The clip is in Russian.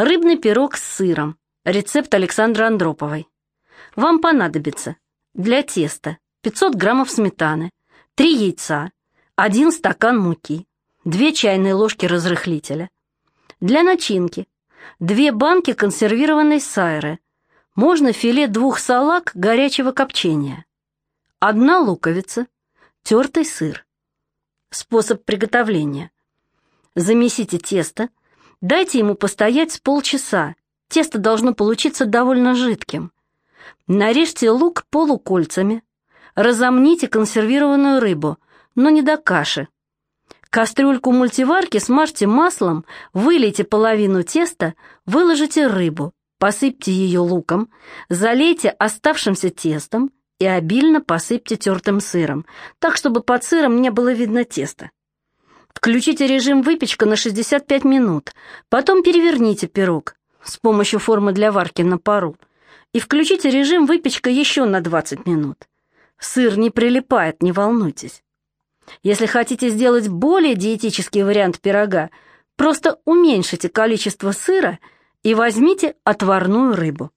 Рыбный пирог с сыром. Рецепт Александры Андроповой. Вам понадобится для теста 500 граммов сметаны, 3 яйца, 1 стакан муки, 2 чайные ложки разрыхлителя. Для начинки 2 банки консервированной сайры, можно филе двух салак горячего копчения, одна луковица, тертый сыр. Способ приготовления. Замесите тесто, дайте ему постоять с полчаса, тесто должно получиться довольно жидким. Нарежьте лук полукольцами, разомните консервированную рыбу, но не до каши. Кастрюльку мультиварки смажьте маслом, вылейте половину теста, выложите рыбу, посыпьте ее луком, залейте оставшимся тестом и обильно посыпьте тертым сыром, так, чтобы под сыром не было видно теста. Включите режим выпечка на 65 минут, потом переверните пирог с помощью формы для варки на пару и включите режим выпечка еще на 20 минут. Сыр не прилипает, не волнуйтесь. Если хотите сделать более диетический вариант пирога, просто уменьшите количество сыра и возьмите отварную рыбу.